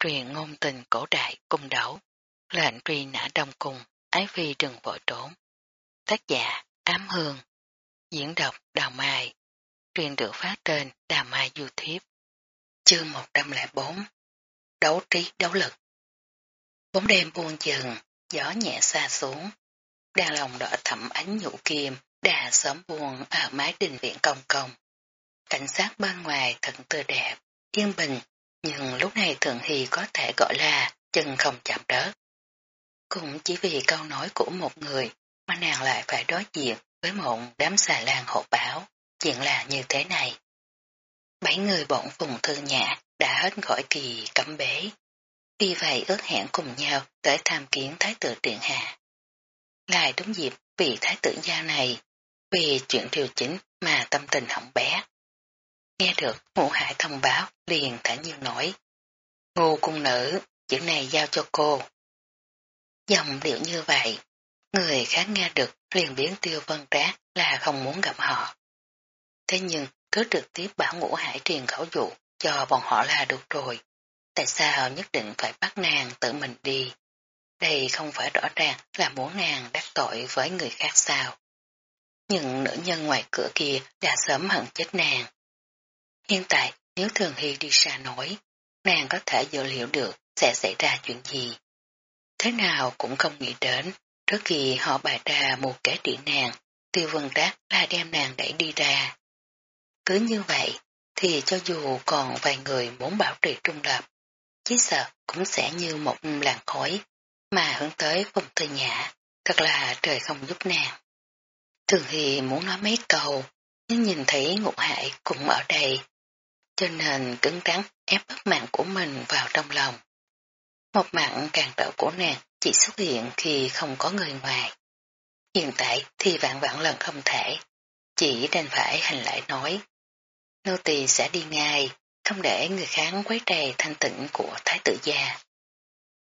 truyền ngôn tình cổ đại cung đấu, lệnh truy nã đông cung, ái phi đừng vội trốn. Tác giả Ám Hương, diễn đọc Đào Mai, truyền được phát trên Đào Mai YouTube. Chương 104 Đấu trí đấu lực Bóng đêm buông chừng, gió nhẹ xa xuống, đàn lòng đỏ thẫm ánh nhũ kim, đã sớm buồn ở mái đình viện công công. Cảnh sát bên ngoài thật tươi đẹp, yên bình, nhưng lúc này Thượng Hy có thể gọi là chân không chạm đất. Cũng chỉ vì câu nói của một người mà nàng lại phải đối diện với một đám xà lan hộ báo, chuyện là như thế này. Bảy người bọn phùng thư nhã đã hết gọi kỳ cấm bế. Vì vậy ước hẹn cùng nhau tới tham kiến Thái tử Điện Hạ. Lại đúng dịp vì Thái tử gia này, vì chuyện điều chính mà tâm tình hỏng bé. Nghe được ngũ hải thông báo liền thả nhiên nói. Ngô cung nữ, chuyện này giao cho cô. Dòng điệu như vậy, người khác nghe được liền biến tiêu vân trác là không muốn gặp họ. Thế nhưng cứ trực tiếp bảo ngũ hải truyền khẩu dụ cho bọn họ là được rồi. Tại sao nhất định phải bắt nàng tự mình đi? Đây không phải rõ ràng là muốn nàng đắc tội với người khác sao. Nhưng nữ nhân ngoài cửa kia đã sớm hận chết nàng. Hiện tại nếu Thường Hy đi xa nổi, nàng có thể dự liệu được sẽ xảy ra chuyện gì. Thế nào cũng không nghĩ đến, trước khi họ bày ra một kẻ trị nàng, tiêu vân trác là đem nàng đẩy đi ra. Cứ như vậy, thì cho dù còn vài người muốn bảo trì trung lập, chỉ sợ cũng sẽ như một làn khói, mà hướng tới vùng tư nhã, thật là trời không giúp nàng. Thường Hy muốn nói mấy câu, nhưng nhìn thấy ngục hải cũng ở đây, cho nên cứng rắn ép bức mạng của mình vào trong lòng. Một mạng càng trở của nàng chỉ xuất hiện khi không có người ngoài. Hiện tại thì vạn vạn lần không thể, chỉ đành phải hành lại nói. Nô tỳ sẽ đi ngay, không để người khác quấy trề thanh tịnh của thái tử gia.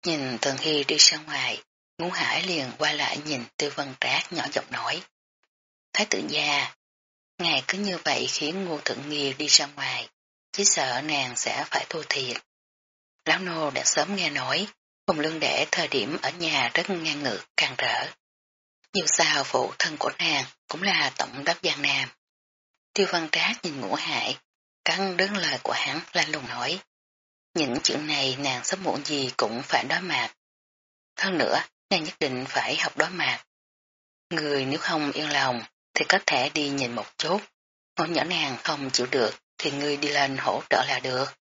Nhìn Tần Hy đi ra ngoài, ngũ hải liền qua lại nhìn tư vân trác nhỏ giọng nói. Thái tử gia, ngài cứ như vậy khiến ngô thượng nghi đi ra ngoài, chỉ sợ nàng sẽ phải thua thiệt. Lão nô đã sớm nghe nói, Phùng Lương Đệ thời điểm ở nhà rất ngang ngược, càng rỡ. Dù sao phụ thân của nàng cũng là tổng đốc Giang Nam. Tiêu văn trác nhìn ngũ hại, cắn đứng lời của hắn lanh lùng nói. Những chuyện này nàng sớm muộn gì cũng phải đối mặt. Hơn nữa, nàng nhất định phải học đối mặt. Người nếu không yên lòng thì có thể đi nhìn một chút. Ngôi nhỏ nàng không chịu được thì ngươi đi lên hỗ trợ là được.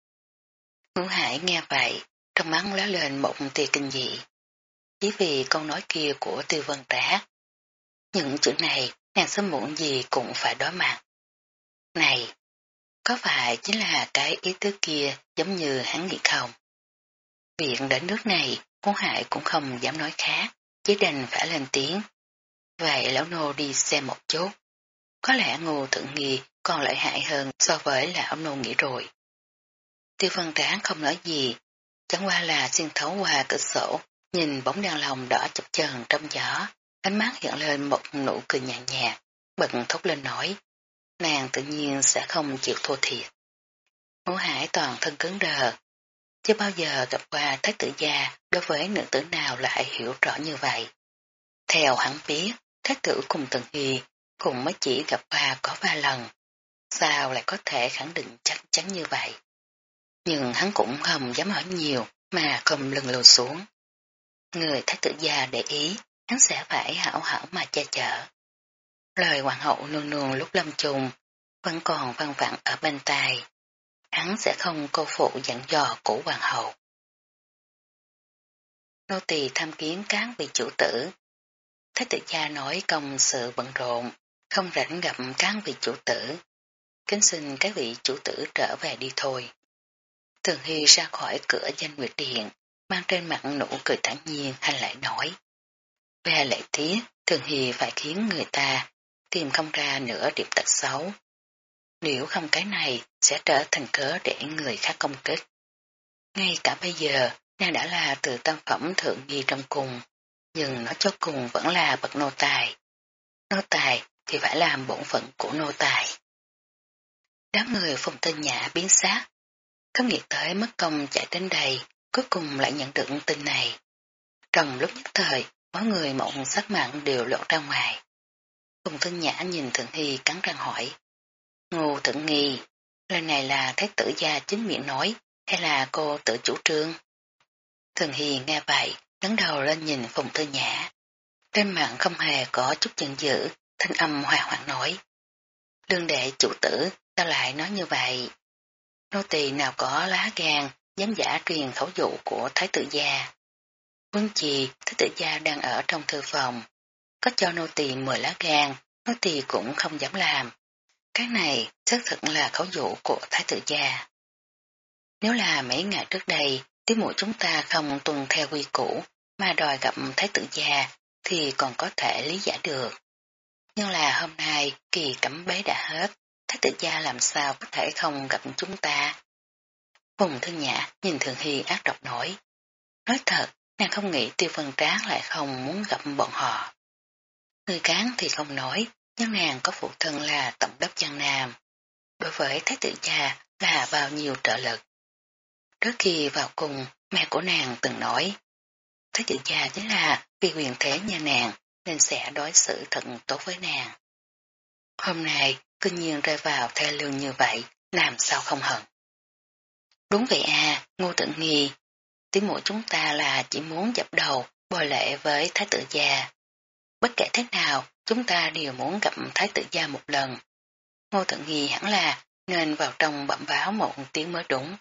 Ngũ Hải nghe vậy, trong mắt lóe lên một tia kinh dị. Chỉ vì câu nói kia của tư vân trác. Những chữ này, nàng sớm muộn gì cũng phải đối mặt. Này, có phải chính là cái ý tứ kia giống như hắn nghĩ không? Viện đến nước này, Ngũ Hải cũng không dám nói khác, chỉ đành phải lên tiếng. Vậy lão nô đi xem một chút. Có lẽ ngô thượng nghi còn lợi hại hơn so với lão nô nghĩ rồi. Tiêu văn tán không nói gì, chẳng qua là xuyên thấu qua cửa sổ, nhìn bóng đèn lồng đỏ chập chờn trong gió, ánh mắt hiện lên một nụ cười nhàn nhạt, bật thốt lên nói, nàng tự nhiên sẽ không chịu thua thiệt. Ngũ hải toàn thân cứng đờ, chưa bao giờ gặp qua thái tử gia đối với nữ tử nào lại hiểu rõ như vậy. Theo hắn biết, thái tử cùng tần hy cũng mới chỉ gặp qua có ba lần. Sao lại có thể khẳng định chắc chắn như vậy? Nhưng hắn cũng không dám hỏi nhiều mà không lưng lùi xuống. Người thái tử già để ý, hắn sẽ phải hảo hảo mà che chở. Lời hoàng hậu nương nương lúc lâm trùng vẫn còn văng vặn ở bên tai. Hắn sẽ không cô phụ dặn dò của hoàng hậu. Nô tỳ tham kiến các vị chủ tử. Thái tử gia nói công sự bận rộn, không rảnh gặp các vị chủ tử. Kính xin các vị chủ tử trở về đi thôi. Thường Hy ra khỏi cửa danh nguyệt điện, mang trên mặt nụ cười thản nhiên hay lại nói. Về lễ tiết, Thường Hy phải khiến người ta tìm không ra nửa điểm tật xấu. Nếu không cái này sẽ trở thành cớ để người khác công kích. Ngay cả bây giờ, nàng đã là từ tam phẩm thượng nghi trong cùng, nhưng nó cho cùng vẫn là bậc nô tài. Nô tài thì phải làm bổn phận của nô tài. Đám người phùng tên nhã biến sát, không nghĩ tới mất công chạy đến đây, cuối cùng lại nhận được tin này. Trong lúc nhất thời, mỗi người mộng sắc mặn đều lộ ra ngoài. Phùng thân nhã nhìn Thượng Hy cắn răng hỏi. Ngô Thượng Nghi, lời này là thái tử gia chính miệng nói, hay là cô tự chủ trương? Thường Hy nghe vậy, đứng đầu lên nhìn Phùng Thư Nhã. Trên mặt không hề có chút giận dữ, thanh âm hòa hoạn nói. Đương đệ chủ tử, sao lại nói như vậy? Nô tỳ nào có lá gan, dám giả truyền khẩu dụ của Thái tử gia. Quân chì Thái tử gia đang ở trong thư phòng. Có cho nô tỳ 10 lá gan, nô tỳ cũng không dám làm. Cái này xác thực là khẩu dụ của Thái tử gia. Nếu là mấy ngày trước đây, tiếng mũi chúng ta không tuân theo quy củ mà đòi gặp thái tử gia thì còn có thể lý giải được. Nhưng là hôm nay kỳ cấm bế đã hết, thái tử gia làm sao có thể không gặp chúng ta. Phùng Thư Nhã nhìn Thường Hy ác độc nổi. Nói thật, nàng không nghĩ tiêu vân tráng lại không muốn gặp bọn họ. Người cán thì không nói, nhưng nàng có phụ thân là tổng đốc Giang Nam. Đối với thái tử gia là bao nhiêu trợ lực. Trước khi vào cùng, mẹ của nàng từng nói, Thái tử gia chính là vì quyền thế nhà nàng nên sẽ đối xử thật tốt với nàng. Hôm nay, cư nhiên rơi vào thê lương như vậy, làm sao không hận. Đúng vậy à, ngô tự nghi, tiếng mũi chúng ta là chỉ muốn dập đầu, bồi lệ với thái tử gia. Bất kể thế nào, chúng ta đều muốn gặp thái tử gia một lần. Ngô tự nghi hẳn là nên vào trong bẩm báo một tiếng mới đúng.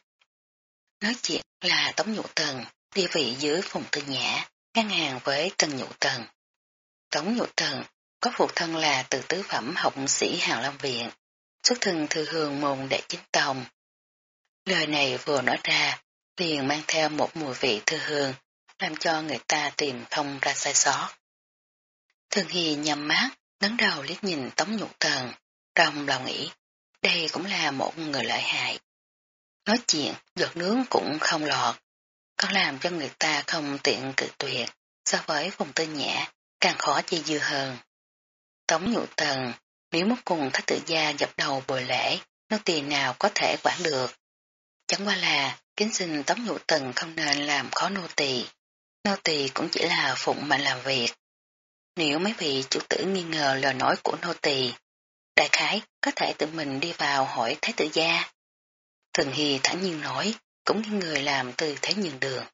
Nói chuyện là Tống Nhũ Tần, địa vị dưới Phùng Tư Nhã, ngang hàng với Tần Nhũ Tần. Tống Nhũ Tần có phụ thân là từ tứ phẩm học sĩ Hàng Long Viện, xuất thân thư hương môn đệ chính tông. Lời này vừa nói ra, liền mang theo một mùi vị thư hương, làm cho người ta tìm không ra sai sót. Thường Hy nhắm mắt, ngấn đầu liếc nhìn Tống Nhục Thần, trong lòng nghĩ, đây cũng là một người lợi hại. Nói chuyện, giọt nướng cũng không lọt, còn làm cho người ta không tiện cự tuyệt, so với vùng tư nhã, càng khó chi dư hơn. Tống nhụ tần, nếu muốn cùng thái tử gia dập đầu bồi lễ, nô tỳ nào có thể quản được. Chẳng qua là, kính xin tống nhụ tần không nên làm khó nô tỳ. Nô tỳ cũng chỉ là phụng mệnh làm việc. Nếu mấy vị chủ tử nghi ngờ lời nói của nô tỳ, đại khái có thể tự mình đi vào hỏi thái tử gia. Thường Hy thẳng nhiên nói, cũng như người làm từ thế nhường đường.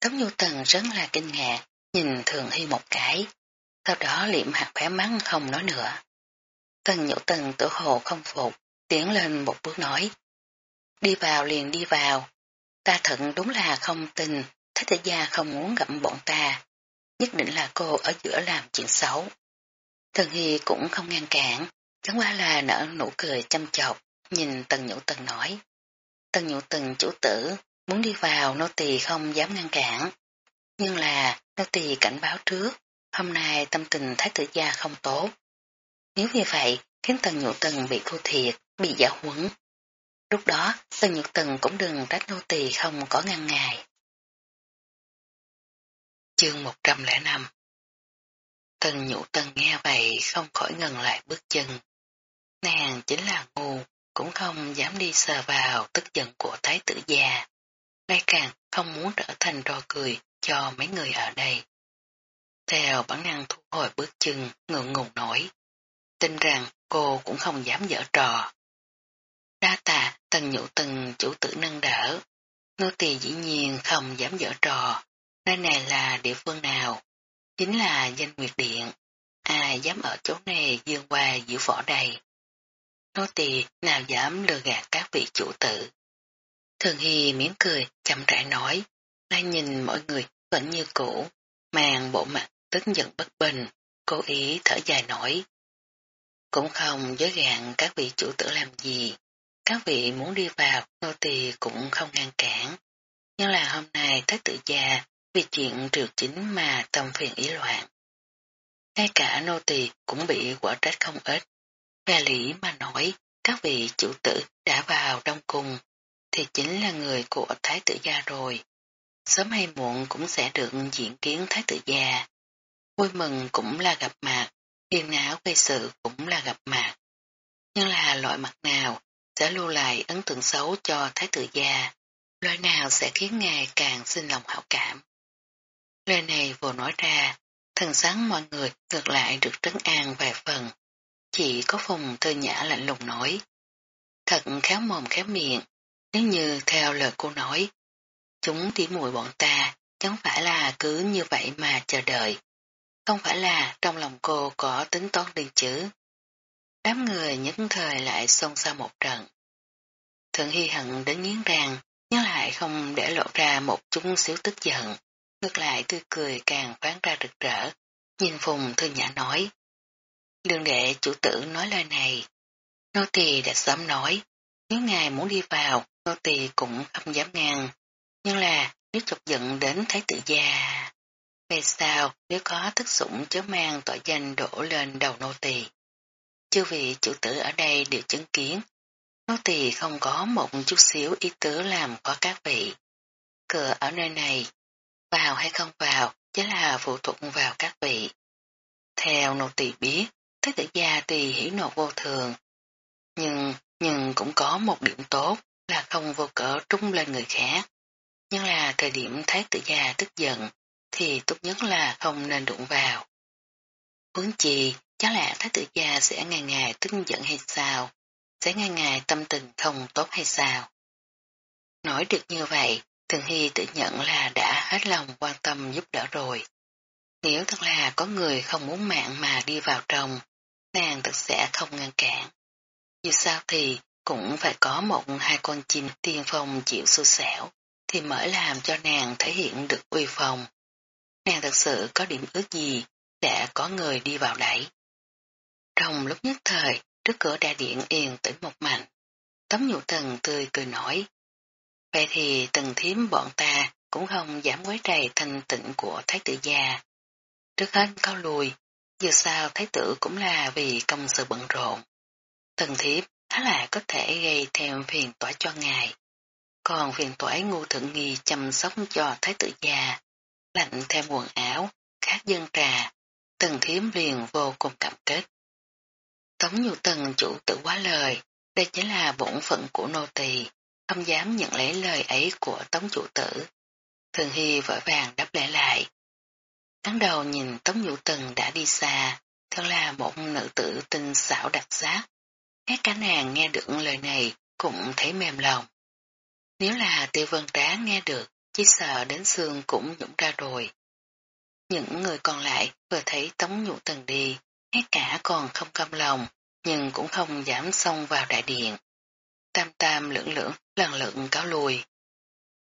Tống Nhu Tần rất là kinh ngạc, nhìn Thường Hy một cái, sau đó liệm hạt khỏe mắng không nói nữa. Tần Nhũ Tần tự hồ không phục, tiến lên một bước nói. Đi vào liền đi vào, ta thận đúng là không tin, Thái tử gia không muốn gặp bọn ta, nhất định là cô ở giữa làm chuyện xấu. Tần Hy cũng không ngăn cản, chẳng qua là nở nụ cười chăm chọc, nhìn Tần Nhũ Tần nói. Tần Nhũ Tần chủ tử, muốn đi vào nô tỳ không dám ngăn cản. Nhưng là nô tỳ cảnh báo trước, hôm nay tâm tình thái tử gia không tốt. Nếu như vậy, khiến Tần Nhụ Tần bị thua thiệt, bị giả huấn. Lúc đó, Tần Nhụ Tần cũng đừng trách nô tỳ không có ngăn ngài. Chương 105 Tần Nhụ Tần nghe vậy không khỏi ngừng lại bước chân. Nàng chính là ngu, cũng không dám đi sờ vào tức giận của thái tử già. Ngay càng không muốn trở thành trò cười cho mấy người ở đây. Theo bản năng thu hồi bước chân, ngượng ngùng nổi. Tin rằng cô cũng không dám dở trò. Đa tà tần nhũ tần chủ tử nâng đỡ. Nô tỳ dĩ nhiên không dám dở trò. Nơi này là địa phương nào? Chính là danh nguyệt điện. Ai dám ở chỗ này dương qua giữa võ đầy? nô tỳ nào dám lừa gạt các vị chủ tử. Thường Hy miếng cười, chậm rãi nói, đang nhìn mọi người vẫn như cũ, màn bộ mặt tức giận bất bình, cố ý thở dài nổi. Cũng không giới gạn các vị chủ tử làm gì, các vị muốn đi vào, nô tỳ cũng không ngăn cản. Nhưng là hôm nay thái tử già vì chuyện triều chính mà tâm phiền ý loạn. Ngay cả nô tỳ cũng bị quả trách không ít. Về lý mà nói, các vị chủ tử đã vào đông cung, thì chính là người của Thái tử gia rồi. Sớm hay muộn cũng sẽ được diễn kiến Thái tử gia. Vui mừng cũng là gặp mặt, hiền não gây sự cũng là gặp mặt. Nhưng là loại mặt nào sẽ lưu lại ấn tượng xấu cho Thái tử gia. loại nào sẽ khiến ngài càng sinh lòng hảo cảm. Lời này vừa nói ra, thần sáng mọi người ngược lại được trấn an vài phần. Chỉ có phùng thơ nhã lạnh lùng nói. Thật khéo mồm khéo miệng, nếu như theo lời cô nói, chúng tỉ mùi bọn ta chẳng phải là cứ như vậy mà chờ đợi. Không phải là trong lòng cô có tính toán đi chứ. Đám người những thời lại xôn xao một trận. Thượng Hy hận đến nghiến ràng, nhớ lại không để lộ ra một chút xíu tức giận. Ngược lại tươi cười càng phán ra rực rỡ, nhìn Phùng Thư Nhã nói. Lương đệ chủ tử nói lời này. Nô tỳ đã sớm nói, nếu ngài muốn đi vào, nô tỳ cũng không dám ngăn. Nhưng là nếu chọc giận đến thái tử già. Về sao nếu có thức sủng chớ mang tội danh đổ lên đầu nô tỳ. Chư vị chủ tử ở đây đều chứng kiến. Nô tỳ không có một chút xíu ý tứ làm có các vị. Cửa ở nơi này, vào hay không vào, chỉ là phụ thuộc vào các vị. Theo nô tỳ biết, thái tử gia tỳ hỉ nộ vô thường. Nhưng, nhưng cũng có một điểm tốt là không vô cỡ trúng lên người khác. Nhưng là thời điểm thái tử gia tức giận, thì tốt nhất là không nên đụng vào. Hướng chi, chắc là thái tử gia sẽ ngày ngày tức giận hay sao? Sẽ ngày ngày tâm tình không tốt hay sao? Nói được như vậy, Thường Hy tự nhận là đã hết lòng quan tâm giúp đỡ rồi. Nếu thật là có người không muốn mạng mà đi vào trong, nàng thật sẽ không ngăn cản. Dù sao thì cũng phải có một hai con chim tiên phong chịu xui xẻo, thì mới làm cho nàng thể hiện được uy phong. Nàng thật sự có điểm ước gì đã có người đi vào đẩy. Trong lúc nhất thời, trước cửa đại điện yên tĩnh một mạnh, tấm nhụ tần tươi cười nổi. Vậy thì tần thiếm bọn ta cũng không dám quấy rầy thanh tịnh của thái tử gia. Trước hết cao lùi, dù sao thái tử cũng là vì công sự bận rộn. Tần thiếp há là có thể gây thêm phiền toái cho ngài. Còn phiền toái ngu thượng nghi chăm sóc cho thái tử già, lạnh thêm quần áo, khát dân trà, tần thiếm liền vô cùng cảm kết. Tống nhu tần chủ tự quá lời, đây chính là bổn phận của nô tỳ, không dám nhận lấy lời ấy của tống chủ tử. Thường Hy vội vàng đáp lễ lại. Hắn đầu nhìn tống nhu tần đã đi xa, thật là một nữ tử tinh xảo đặc sắc. Hết cả nàng nghe được lời này cũng thấy mềm lòng. Nếu là tiêu vân trá nghe được, chỉ sợ đến xương cũng nhũng ra rồi. Những người còn lại vừa thấy tống nhụ tần đi, hết cả còn không cam lòng, nhưng cũng không dám xông vào đại điện. Tam tam lưỡng lưỡng lần lượt cáo lùi.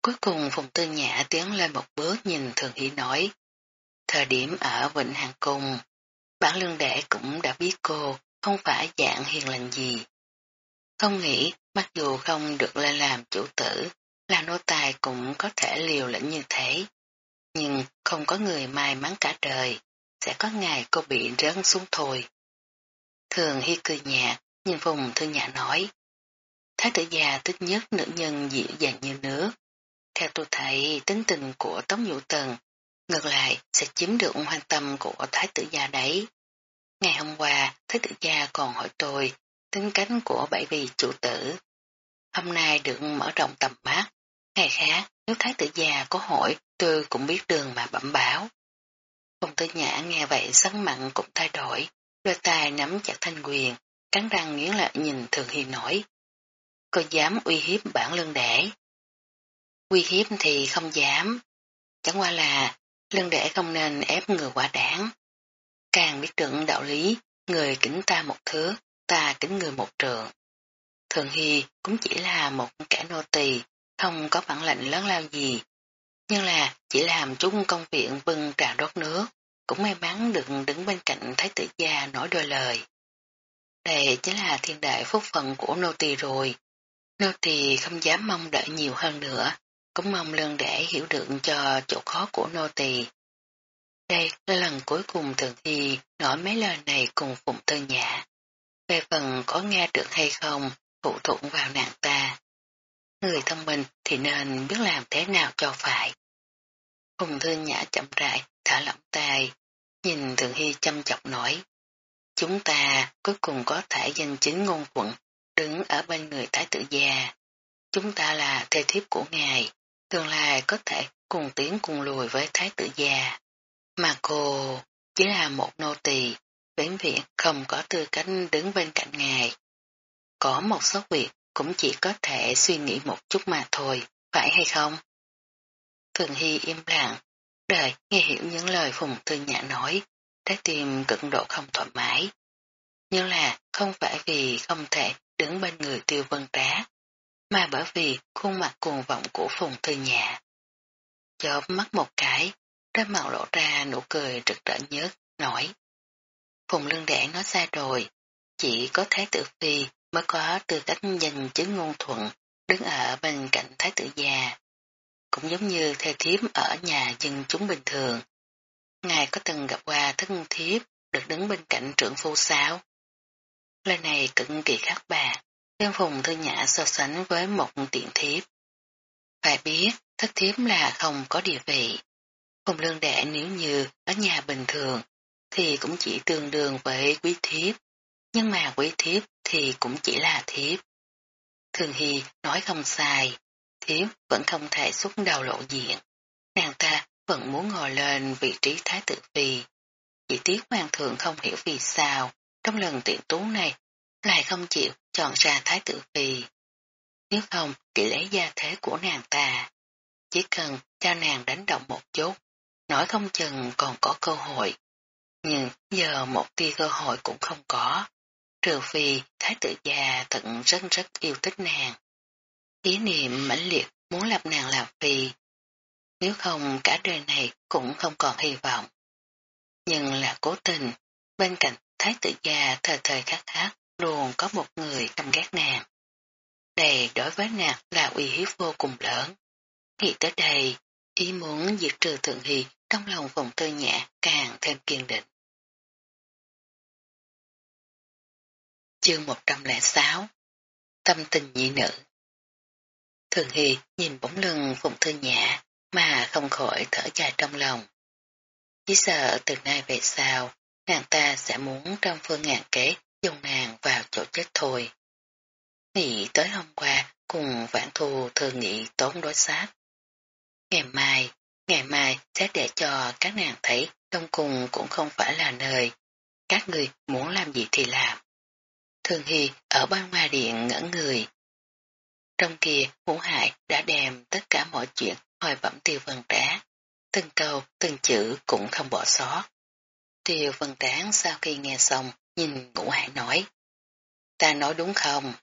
Cuối cùng Phùng Tư Nhã tiến lên một bước nhìn Thường Hy nói. Thời điểm ở Vịnh Hàng Cung, bản lương đệ cũng đã biết cô không phải dạng hiền lành gì. Không nghĩ, mặc dù không được lên làm chủ tử, là nô tài cũng có thể liều lĩnh như thế. Nhưng không có người may mắn cả đời, sẽ có ngày cô bị rớn xuống thôi. Thường Hy cười nhạt, nhìn vùng Thư Nhã nói. Thái tử già thích nhất nữ nhân dịu dàng như nước. Theo tôi thấy tính tình của Tống Nhũ Tần, ngược lại sẽ chiếm được quan tâm của Thái tử gia đấy. Ngày hôm qua, Thái tử gia còn hỏi tôi tính cánh của bảy vị chủ tử. Hôm nay được mở rộng tầm mắt. Ngày khác, nếu Thái tử già có hỏi, tôi cũng biết đường mà bẩm báo. Phong tử nhã nghe vậy sắc mặn cũng thay đổi, đôi tay nắm chặt thanh quyền, cắn răng nghiến lại nhìn Thường Hiền nổi. Cô dám uy hiếp bản lương đẻ. Uy hiếp thì không dám. Chẳng qua là lương đẻ không nên ép người quả đáng. Càng biết được đạo lý, người kính ta một thứ, ta kính người một trường. Thường Hy cũng chỉ là một kẻ nô tỳ, không có bản lệnh lớn lao gì. Nhưng là chỉ làm chung công việc bưng trà đốt nước, cũng may mắn được đứng bên cạnh Thái tử gia nói đôi lời. Đây chính là thiên đại phúc phận của nô tỳ rồi. Nô tỳ không dám mong đợi nhiều hơn nữa, cũng mong lương để hiểu được cho chỗ khó của nô tỳ. Đây là lần cuối cùng Thường Hy nói mấy lời này cùng Phụng Tư Nhã. Về phần có nghe được hay không, phụ thuộc vào nàng ta. Người thông minh thì nên biết làm thế nào cho phải. Hùng Thư Nhã chậm rãi, thả lỏng tay, nhìn Thường Hy chăm chọc nói. Chúng ta cuối cùng có thể danh chính ngôn quận, đứng ở bên người thái tử gia. chúng ta là thê thiếp của ngài, tương lai có thể cùng tiến cùng lùi với thái tử già. Mà cô chỉ là một nô tỳ, vĩnh viễn không có tư cách đứng bên cạnh ngài. Có một số việc cũng chỉ có thể suy nghĩ một chút mà thôi, phải hay không? Thường Hy im lặng, đời nghe hiểu những lời Phùng Tư Nhã nói, trái tim cực độ không thoải mái. Nhưng là không phải vì không thể đứng bên người tiêu vân trá, mà bởi vì khuôn mặt cuồng vọng của Phùng Tư Nhã. Chớp mắt một cái, trên mặt lộ ra nụ cười rực rỡ nhất, nói. Phùng lương đẻ nói sai rồi, chỉ có Thái tử Phi mới có tư cách nhìn chứng ngôn thuận, đứng ở bên cạnh Thái tử già. Cũng giống như thê thiếp ở nhà dân chúng bình thường. Ngài có từng gặp qua thân thiếp được đứng bên cạnh trưởng phu sao? Lời này cực kỳ khác bà, đem phùng thư nhã so sánh với một tiện thiếp. Phải biết, thất thiếp là không có địa vị. Phùng lương đệ nếu như ở nhà bình thường, thì cũng chỉ tương đương với quý thiếp, nhưng mà quý thiếp thì cũng chỉ là thiếp. Thường Hy nói không sai, thiếp vẫn không thể xuất đầu lộ diện. Nàng ta vẫn muốn ngồi lên vị trí thái tử phi. Chỉ tiếc hoàng thượng không hiểu vì sao, trong lần tiện tú này, lại không chịu chọn ra thái tử phi. Nếu không, chỉ lấy gia thế của nàng ta. Chỉ cần cho nàng đánh động một chút, nói không chừng còn có cơ hội. Nhưng giờ một tia cơ hội cũng không có. Trừ phi thái tử già thật rất rất yêu thích nàng. Ý niệm mãnh liệt muốn lập nàng làm phi. Nếu không cả đời này cũng không còn hy vọng. Nhưng là cố tình, bên cạnh thái tử già thời thời khắc khắc luôn có một người căm ghét nàng. Đây đối với nàng là uy hiếp vô cùng lớn. Nghĩ tới đây, ý muốn diệt trừ thượng hy trong lòng phòng tư nhã càng thêm kiên định. Chương 106 Tâm tình nhị nữ Thường Hy nhìn bóng lưng Phụng Thư Nhã mà không khỏi thở dài trong lòng. Chỉ sợ từ nay về sau, nàng ta sẽ muốn trong phương ngàn kế dùng nàng vào chỗ chết thôi. Nghĩ tới hôm qua cùng vãn thù thường nghị tốn đối sát. Ngày mai, ngày mai sẽ để cho các nàng thấy trong cùng cũng không phải là nơi. Các người muốn làm gì thì làm. Thường Hy ở ban hoa điện ngỡ người. Trong kia ngũ hải đã đem tất cả mọi chuyện hỏi bẩm tiêu vân trá. Từng câu, từng chữ cũng không bỏ sót. Tiêu vân tráng sau khi nghe xong, nhìn ngũ hải nói. Ta nói đúng không?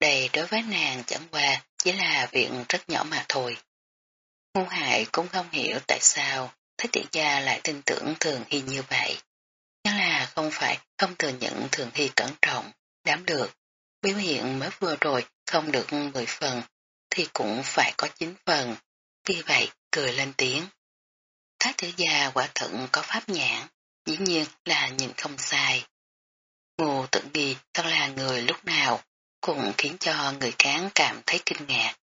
Đây đối với nàng chẳng qua chỉ là việc rất nhỏ mà thôi. Ngũ hải cũng không hiểu tại sao Thế tiện gia lại tin tưởng thường hy như vậy. Không phải không thừa nhận thường hy cẩn trọng, đám được. Biểu hiện mới vừa rồi không được 10 phần, thì cũng phải có 9 phần. Vì vậy, cười lên tiếng. Thái tử gia quả thận có pháp nhãn, dĩ nhiên là nhìn không sai. Ngô tự nghi thật là người lúc nào cũng khiến cho người cán cảm thấy kinh ngạc.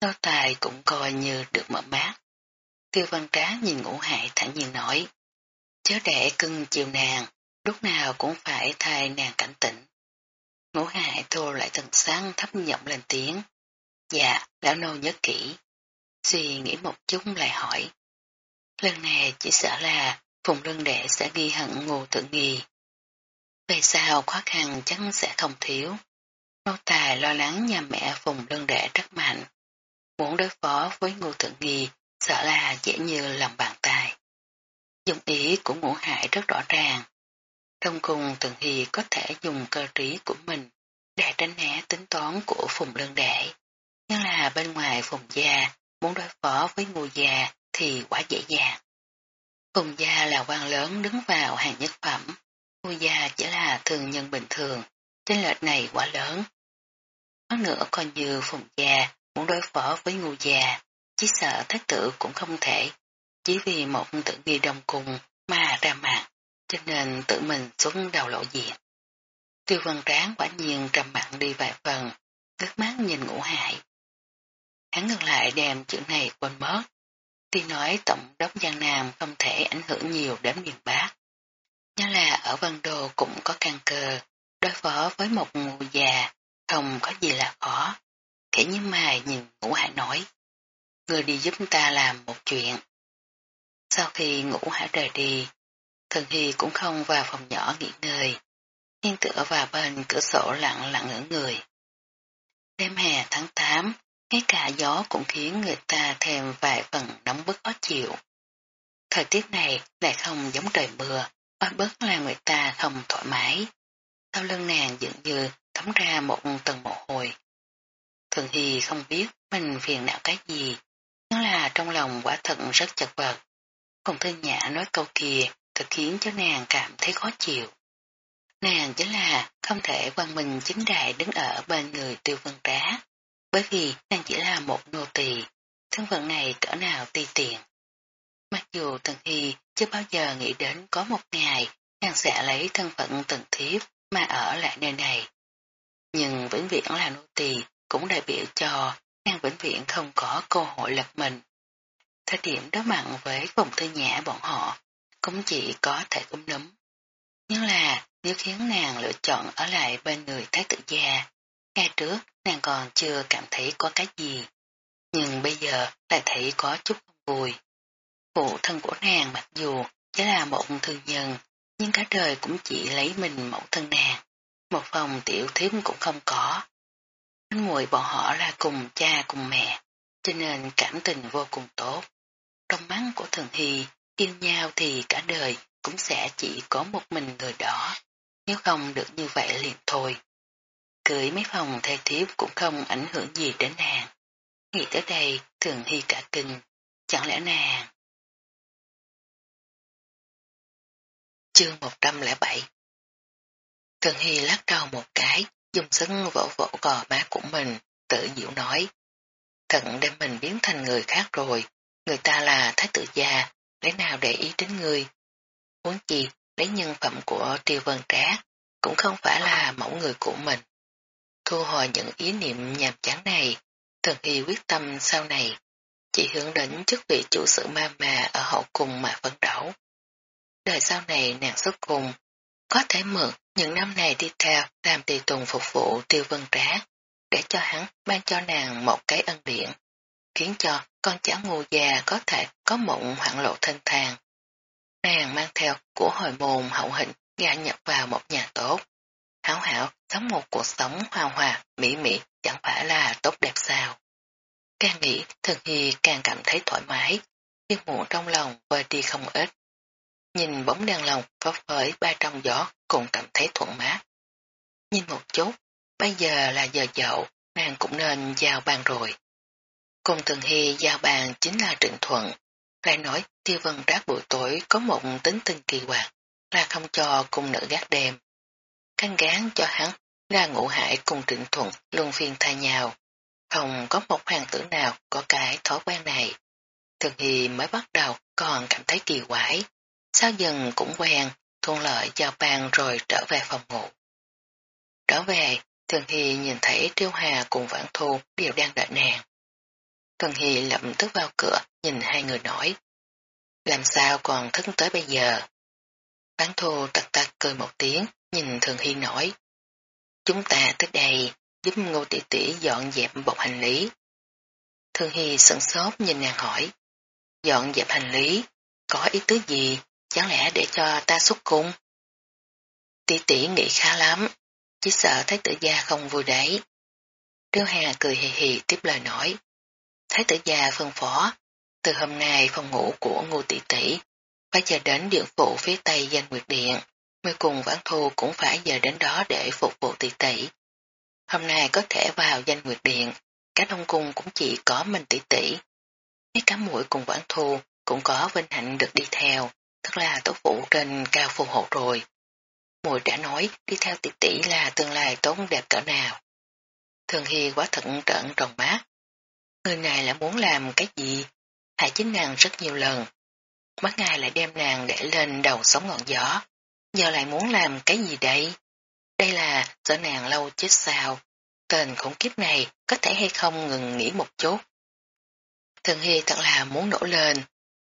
Nô tài cũng coi như được mở mát. Tiêu văn trá nhìn ngũ hại thẳng nhiên nói chớ để cưng chiều nàng, lúc nào cũng phải thay nàng cảnh tỉnh. Ngũ hại thô lại thần sáng thấp giọng lên tiếng. Dạ, lão nô nhớ kỹ. Suy nghĩ một chút lại hỏi. Lần này chỉ sợ là Phùng Lân Đệ sẽ ghi hận ngô tự nghi. Về sao khó khăn chắc sẽ không thiếu. Nô tài lo lắng nhà mẹ Phùng Lân Đệ rất mạnh. Muốn đối phó với ngô tự nghi sợ là dễ như làm bàn tay. dùng ý của ngũ hại rất rõ ràng. Trong cùng Tần Hy có thể dùng cơ trí của mình để tránh né tính toán của Phùng Lương Đệ. Nhưng là bên ngoài Phùng Gia muốn đối phó với ngô gia thì quá dễ dàng. Phùng Gia là quan lớn đứng vào hàng nhất phẩm. Ngô Gia chỉ là thường nhân bình thường. Trên lệch này quá lớn. Hơn nữa coi như Phùng Gia muốn đối phó với ngô gia, chỉ sợ thất tử cũng không thể chỉ vì một tự nghi đồng cùng mà ra mặt, cho nên tự mình xuống đầu lộ diện. Tiêu văn tráng quả nhiên trầm mặn đi vài phần, ngước mắt nhìn ngũ hại. Hắn ngược lại đem chuyện này quên mất. Tuy nói tổng đốc Giang Nam không thể ảnh hưởng nhiều đến miền Bắc. Nhưng là ở Vân Đô cũng có căn cơ, đối phó với một ngụ già, không có gì là khó. Kể như mài nhìn ngũ hải nói. Người đi giúp ta làm một chuyện. Sau khi ngũ hải rời đi, thần hy cũng không vào phòng nhỏ nghỉ ngơi, nhưng tựa vào bên cửa sổ lặng lặng ngỡ người. Đêm hè tháng 8, ngay cả gió cũng khiến người ta thêm vài phần nóng bức khó chịu. Thời tiết này lại không giống trời mưa, oi bớt là người ta không thoải mái. Sau lưng nàng dường như thấm ra một tầng mồ hôi. Thường Hy không biết mình phiền não cái gì, nhưng là trong lòng quả thật rất chật vật. Còn thư nhã nói câu kia thật khiến cho nàng cảm thấy khó chịu. Nàng chính là không thể quan minh chính đại đứng ở bên người tiêu vân trá, bởi vì nàng chỉ là một nô tỳ, thân phận này cỡ nào ti tiện. Mặc dù Tần Hy chưa bao giờ nghĩ đến có một ngày nàng sẽ lấy thân phận tần thiếp mà ở lại nơi này. Nhưng vĩnh viễn là nô tỳ cũng đại biểu cho nàng vĩnh viễn không có cơ hội lập mình. Thời điểm đối mặn với vùng thư nhã bọn họ cũng chỉ có thể cúm nấm. Nhưng là nếu khiến nàng lựa chọn ở lại bên người thái tử gia, ngay trước nàng còn chưa cảm thấy có cái gì, nhưng bây giờ lại thấy có chút không vui. Phụ thân của nàng mặc dù chỉ là một thương nhân, nhưng cả đời cũng chỉ lấy mình mẫu thân nàng, một phòng tiểu thiếm cũng không có. Anh muội bọn họ là cùng cha cùng mẹ, cho nên cảm tình vô cùng tốt. Trong mắt của Thần Hy, yêu nhau thì cả đời cũng sẽ chỉ có một mình người đó, nếu không được như vậy liền thôi. Cưới mấy phòng thay thiếp cũng không ảnh hưởng gì đến nàng. Nghĩ tới đây, Thường Hy cả kinh, chẳng lẽ nàng... Chương 107 Thường Hy lắc đầu một cái, dùng sân vỗ vỗ gò má của mình, tự diệu nói. Thận đem mình biến thành người khác rồi, người ta là thái tử gia, lẽ nào để ý đến người. Muốn gì, lấy nhân phẩm của Tiêu vân trác, cũng không phải là mẫu người của mình. Thu hồi những ý niệm nhàm chán này, Thần Hy quyết tâm sau này, chỉ hướng đến chức vị chủ sự ma mà ở hậu cung mà phấn đấu. Đời sau này nàng xuất cùng, có thể mượn những năm này đi theo làm tùy tùng phục vụ tiêu vân trác, để cho hắn ban cho nàng một cái ân điển, khiến cho con cháu ngu già có thể có mộng hoạn lộ thanh thang. Nàng mang theo của hồi môn hậu hĩnh gia nhập vào một nhà tốt. Hảo hảo sống một cuộc sống hoa hòa, mỹ mỹ chẳng phải là tốt đẹp sao. Càng nghĩ thường hi càng cảm thấy thoải mái, nhưng muộn trong lòng vơi đi không ít. Nhìn bóng đèn lồng phấp phới ba trong gió cũng cảm thấy thuận mát. Nhìn một chút, bây giờ là giờ dậu, nàng cũng nên giao bàn rồi. Cùng Thường Hy giao bàn chính là Trịnh Thuận, lại nói tiêu vân trác buổi tối có một tính tình kỳ quặc là không cho cung nữ gác đêm. Căng gán cho hắn là ngũ hải cùng Trịnh Thuận luân phiên thay nhau. Không có một hoàng tử nào có cái thói quen này. Thường Hy mới bắt đầu còn cảm thấy kỳ quái. Sao dần cũng quen, thuận lợi giao bàn rồi trở về phòng ngủ. Trở về, Thường Hy nhìn thấy Triêu Hà cùng Vãn Thu đều đang đợi nàng. Thường Hy lập tức vào cửa, nhìn hai người nói. Làm sao còn thức tới bây giờ? Bán Thu tặc tặc cười một tiếng, nhìn Thường Hy nói. Chúng ta tới đây, giúp ngô tỷ tỷ dọn dẹp bọc hành lý. Thường Hy sững sốt nhìn nàng hỏi. Dọn dẹp hành lý, có ý tứ gì, chẳng lẽ để cho ta xuất cung? Tỷ tỷ nghĩ khá lắm, chỉ sợ thái tử gia không vui đấy. Tiêu Hà cười hì hì tiếp lời nói. Thái tử già phân phó, từ hôm nay phòng ngủ của ngô tỷ tỷ phải chờ đến điện phụ phía tây danh nguyệt điện, mới cùng vãn thu cũng phải giờ đến đó để phục vụ tỷ tỷ. Hôm nay có thể vào danh nguyệt điện, cả đông cung cũng chỉ có mình tỷ tỷ. Mấy cá mũi cùng vãn thu cũng có vinh hạnh được đi theo, thật là tốt phụ trên cao phù hộ rồi. Mùi đã nói đi theo tỷ tỷ là tương lai tốt đẹp cỡ nào. Thường Hy quá thận trận tròn mát. Người này lại muốn làm cái gì? Hại chính nàng rất nhiều lần. Mất ngài lại đem nàng để lên đầu sóng ngọn gió. Giờ lại muốn làm cái gì đây? Đây là sợ nàng lâu chết sao? Tên khủng kiếp này có thể hay không ngừng nghỉ một chút. Thường Hy thật là muốn nổ lên.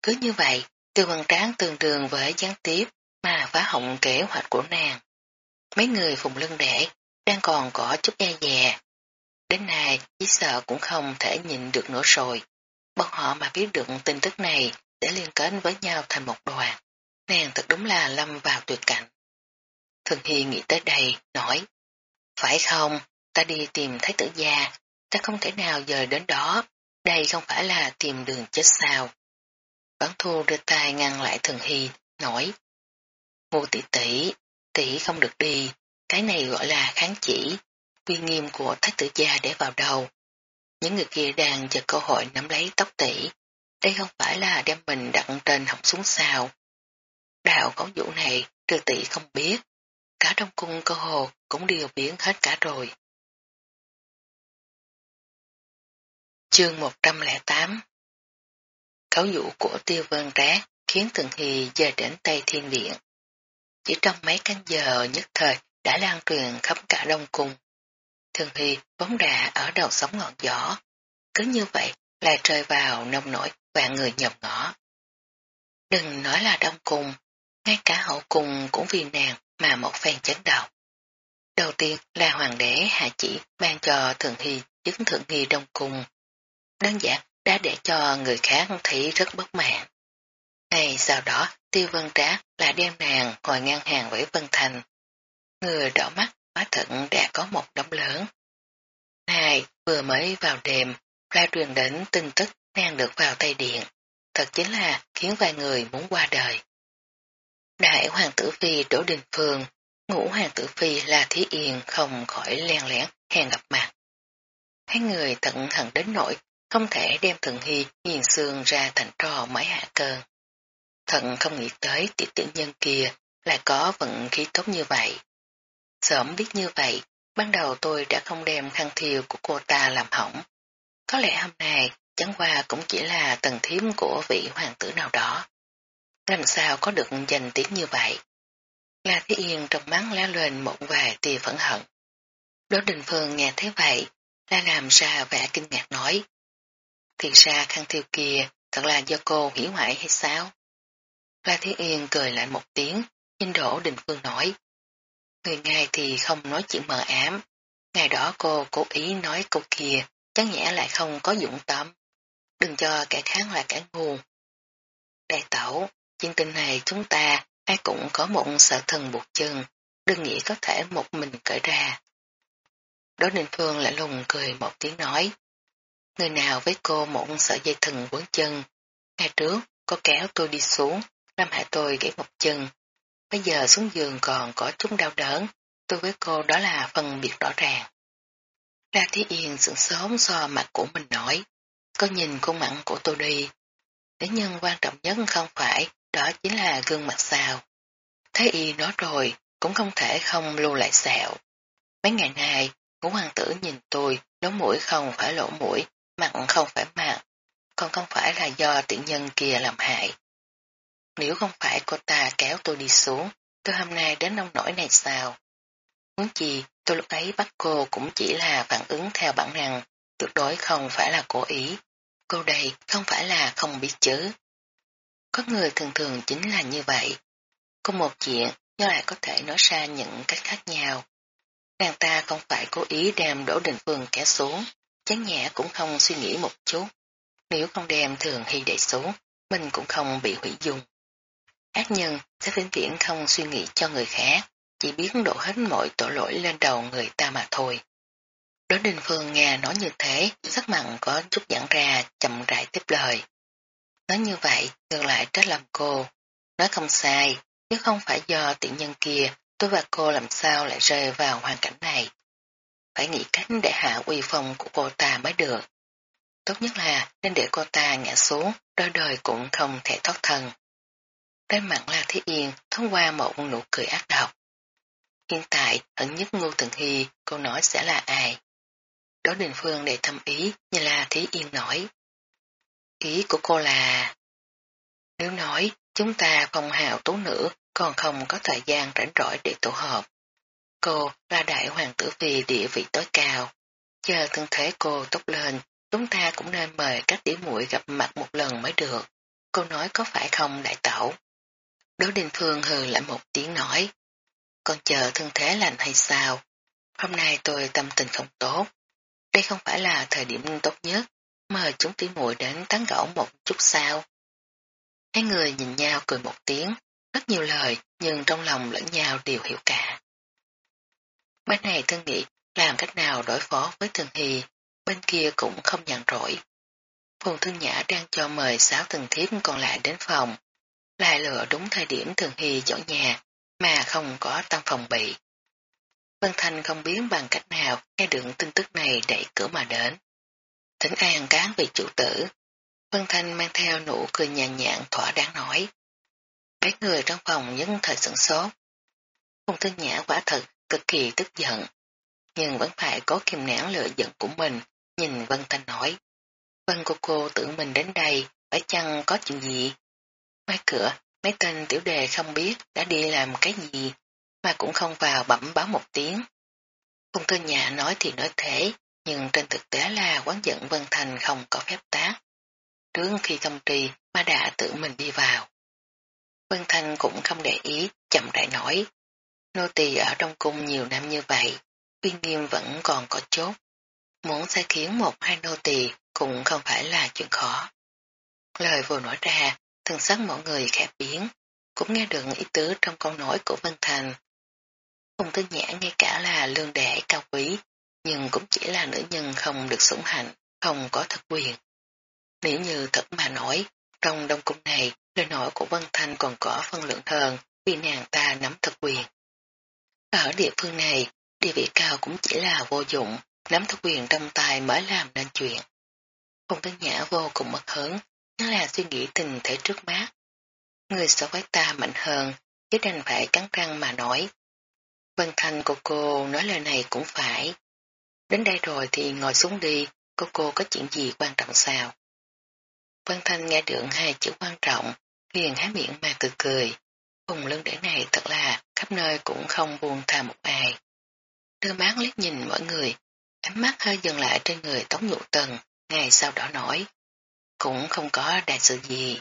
Cứ như vậy, từ Văn Tráng tương đương với gián tiếp mà phá hỏng kế hoạch của nàng. Mấy người phùng lưng đẻ đang còn có chút e dè đến nay chỉ sợ cũng không thể nhìn được nữa rồi. Bọn họ mà biết được tin tức này sẽ liên kết với nhau thành một đoàn. Nàng thật đúng là lâm vào tuyệt cảnh. Thường Hy nghĩ tới đây, nói, phải không, ta đi tìm thái tử gia, ta không thể nào dời đến đó, đây không phải là tìm đường chết sao. Bán thu đưa tay ngăn lại Thường Hy, nói, ngô tỷ tỷ, tỷ không được đi, cái này gọi là kháng chỉ, quy nghiêm của thái tử gia để vào đầu. Những người kia đang chờ cơ hội nắm lấy tóc tỷ, đây không phải là đem mình đặt trên học xuống sao. Đạo có vụ này, trừ tỷ không biết, cả trong cung cơ hồ cũng đều biến hết cả rồi. Chương 108 Cáo dụ của tiêu vân rác khiến Thường Hy về đến Tây Thiên Điện. Chỉ trong mấy canh giờ nhất thời đã lan truyền khắp cả Đông Cung. Thường Hy bóng đà ở đầu sóng ngọn gió, cứ như vậy lại rơi vào nông nổi và người nhập ngõ. Đừng nói là Đông cùng ngay cả hậu cùng cũng vì nàng mà một phen chấn động. Đầu tiên là hoàng đế hạ chỉ ban cho Thường Hy chứng Thượng Hy Đông Cung. Đơn giản đã để cho người khác thấy rất bất mãn. Ngày sau đó tiêu vân trác là đem nàng ngồi ngang hàng với Vân Thành. Người đỏ mắt quá thận đã có một đống lớn. Này vừa mới vào đêm ra truyền đến tin tức nàng được vào Tây Điện. Thật chính là khiến vài người muốn qua đời. Đại hoàng tử phi Đỗ Đình Phương, ngũ hoàng tử phi là Thí Yên không khỏi len lén hẹn gặp mặt. Hai người tận hận đến nỗi không thể đem Thượng Hy nhìn xương ra thành trò máy hạ cơn. Thận không nghĩ tới tiểu tử nhân kia lại có vận khí tốt như vậy. Sớm biết như vậy, ban đầu tôi đã không đem khăn thiêu của cô ta làm hỏng. Có lẽ hôm nay chẳng qua cũng chỉ là tầng thiếm của vị hoàng tử nào đó. Làm sao có được danh tiếng như vậy? La Thế Yên trong mắt lá lên một vài tia phẫn hận. Đỗ Đình Phương nghe thế vậy, la làm ra vẻ kinh ngạc nói. Thì ra khăn thiêu kia thật là do cô hủy hoại hay sao? La Thế Yên cười lại một tiếng, nhìn Đỗ Đình Phương nói. Người ngài thì không nói chuyện mờ ám, ngày đó cô cố ý nói câu kia, chắc nhẽ lại không có dụng tâm. Đừng cho kẻ khác là kẻ ngu. Đại tẩu, chuyện tình này chúng ta ai cũng có một sợ thần buộc chân, đừng nghĩ có thể một mình cởi ra. Đỗ Ninh Phương lại lùng cười một tiếng nói. Người nào với cô một sợi dây thần quấn chân. Ngày trước, có kéo tôi đi xuống, làm hại tôi gãy một chân. Bây giờ xuống giường còn có chút đau đớn, tôi với cô đó là phân biệt rõ ràng. La Thí Yên sững sớm so mặt của mình nói, có nhìn khuôn mặt của tôi đi. thế nhân quan trọng nhất không phải, đó chính là gương mặt sao. Thế y nói rồi, cũng không thể không lưu lại sẹo. Mấy ngày nay, ngũ hoàng tử nhìn tôi, lỗ mũi không phải lỗ mũi, mặt không phải mặt, còn không phải là do tiện nhân kia làm hại. Nếu không phải cô ta kéo tôi đi xuống, tôi hôm nay đến nông nổi này sao? Muốn gì? tôi lúc ấy bắt cô cũng chỉ là phản ứng theo bản năng, tuyệt đối không phải là cố ý. Cô đây không phải là không biết chứ. Có người thường thường chính là như vậy. Có một chuyện nhưng lại có thể nói ra những cách khác nhau. Nàng ta không phải cố ý đem đổ đình phương kéo xuống, chán nhẹ cũng không suy nghĩ một chút. Nếu không đem thường hy để xuống, mình cũng không bị hủy dung. Ác nhân sẽ vĩnh viễn không suy nghĩ cho người khác, chỉ biết đổ hết mọi tội lỗi lên đầu người ta mà thôi. Đối đình phương nghe nói như thế, sắc mặn có chút giãn ra, chậm rãi tiếp lời. Nói như vậy, ngược lại trách làm cô. Nói không sai, nếu không phải do tiện nhân kia, tôi và cô làm sao lại rơi vào hoàn cảnh này. Phải nghĩ cách để hạ uy phong của cô ta mới được. Tốt nhất là nên để cô ta ngã xuống, đôi đời cũng không thể thoát thân. Trên mặt là Thế Yên thông qua một nụ cười ác độc. Hiện tại, hận nhất Ngô Tần Hy, cô nói sẽ là ai? Đó Đình Phương để thâm ý như là Thí Yên nói. Ý của cô là... Nếu nói chúng ta phong hào tú nữ còn không có thời gian rảnh rỗi để tụ họp. Cô là đại hoàng tử vì địa vị tối cao. Chờ thân thế cô tốt lên, chúng ta cũng nên mời các tỷ muội gặp mặt một lần mới được. Cô nói có phải không đại tẩu? Đỗ Đình Phương hừ lại một tiếng nói. Còn chờ thương thế lành hay sao? Hôm nay tôi tâm tình không tốt. đây không phải là thời điểm tốt nhất, mời chúng tỉ muội đến tán gẫu một chút sao. Hai người nhìn nhau cười một tiếng, rất nhiều lời nhưng trong lòng lẫn nhau đều hiểu cả. Bên này thương nghĩ làm cách nào đối phó với thường Hì, bên kia cũng không nhàn rỗi. Phùng Thương Nhã đang cho mời sáu thần thiếp còn lại đến phòng, lại lựa đúng thời điểm thường hy dọn nhà mà không có tâm phòng bị. Vân Thanh không biết bằng cách nào nghe được tin tức này đẩy cửa mà đến. Thỉnh an cán vị chủ tử. Vân Thanh mang theo nụ cười nhàn nhạt thỏa đáng nói. Mấy người trong phòng nhân thời sửng sốt. Phùng Thương Nhã quả thật cực kỳ tức giận, nhưng vẫn phải có kiềm nén lựa giận của mình, nhìn Vân Thanh nói. Vân cô cô tưởng mình đến đây, phải chăng có chuyện gì? Ngoài cửa, mấy tên tiểu đề không biết đã đi làm cái gì, mà cũng không vào bẩm báo một tiếng. Phùng Thương nhà nói thì nói thế, nhưng trên thực tế là quán giận Vân Thành không có phép tác. Trước khi công trì mà đã tự mình đi vào. Vân Thành cũng không để ý, chậm rãi nói. Nô tỳ ở trong cung nhiều năm như vậy, uy nghiêm vẫn còn có chốt. Muốn sai khiến một hai nô tỳ cũng không phải là chuyện khó. Lời vừa nói ra, thân sắc mọi người khẽ biến, cũng nghe được ý tứ trong câu nói của Vân Thành. Hùng tư nhã ngay cả là lương đệ cao quý, nhưng cũng chỉ là nữ nhân không được sủng hạnh, không có thực quyền. Nếu như thật mà nói, trong đông cung này, lời nói của Vân Thanh còn có phân lượng hơn vì nàng ta nắm thực quyền. Ở địa phương này, địa vị cao cũng chỉ là vô dụng, nắm thực quyền trong tay mới làm nên chuyện. Hùng Tân Nhã vô cùng mất hứng, nó là suy nghĩ tình thể trước mắt. Người so với ta mạnh hơn, chứ đành phải cắn răng mà nói. Vân Thanh của cô nói lời này cũng phải. Đến đây rồi thì ngồi xuống đi, cô cô có chuyện gì quan trọng sao? Vân Thanh nghe được hai chữ quan trọng, liền há miệng mà cười cười. Vùng lưng để này thật là khắp nơi cũng không buồn thà một ai. Đưa mắt liếc nhìn mọi người, ánh mắt hơi dừng lại trên người Tống Nhụ Tần, ngày sau đó nói. Cũng không có đại sự gì,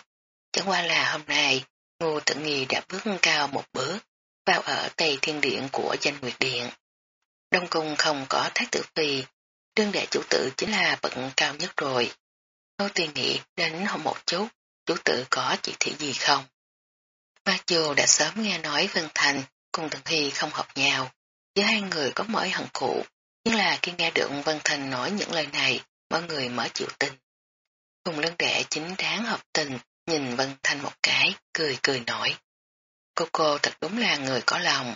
chẳng qua là hôm nay Ngô Tử Nghi đã bước cao một bước, vào ở Tây Thiên Điện của danh Nguyệt Điện. Đông Cung không có Thái tử Phi, đương đệ chủ tử chính là bậc cao nhất rồi. Ngô Tiền nghĩ đến hôm một chút, chủ tử có chỉ thị gì không? Mặc dù đã sớm nghe nói Vân Thành cùng Thường Hy không hợp nhau, giữa hai người có mối hận cũ, nhưng là khi nghe được Vân Thành nói những lời này, mọi người mới chịu tin. Cùng lân đệ chính đáng hợp tình, nhìn Vân Thanh một cái, cười cười nổi. Cô cô thật đúng là người có lòng.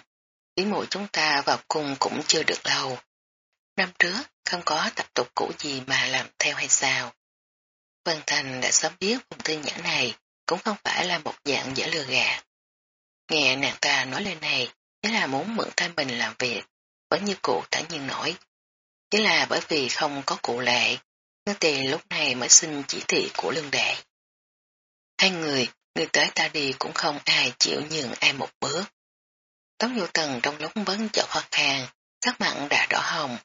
Tí mũi chúng ta vào cung cũng chưa được lâu. Năm trước không có tập tục cũ gì mà làm theo hay sao. Vân Thành đã sớm biết vùng tư nhã này cũng không phải là một dạng dễ lừa gạt. Nghe nàng ta nói lên này, chỉ là muốn mượn tay mình làm việc, vẫn như cụ thẳng nhiên nổi. Chỉ là bởi vì không có cụ lệ, nô tỳ lúc này mới xin chỉ thị của lương đệ. Hai người, người tới ta đi cũng không ai chịu nhường ai một bước. Tống vô tần trong lúc vấn chợ hoa hàng sắc mặn đã đỏ hồng,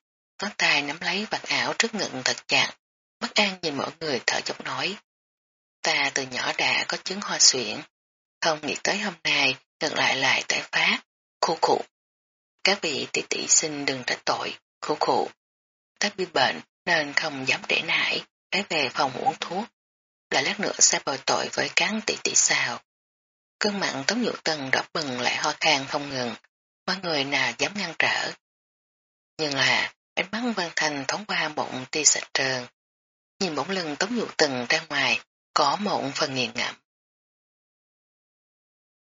ngón tay nắm lấy vạt ảo trước ngực thật chặt, bất an nhìn mọi người thở dốc nói. Ta từ nhỏ đã có chứng hoa xuyển, không nghĩ tới hôm nay ngược lại lại tái phát, khu khụ. Các vị tỷ tỷ xin đừng trách tội, khu khụ. Ta bị bệnh nên không dám để nải, phải về phòng uống thuốc. Lại lát nữa sẽ bồi tội với cán tỷ tỷ sao. Cơn mặn tống nhụ tần đỏ bừng lại ho khan không ngừng, mọi người nào dám ngăn trở. Nhưng là, ánh mắt Văn Thành thống qua bụng ti sạch trơn. Nhìn bỗng lưng tống nhụ tần ra ngoài, có một phần nghiền ngẫm.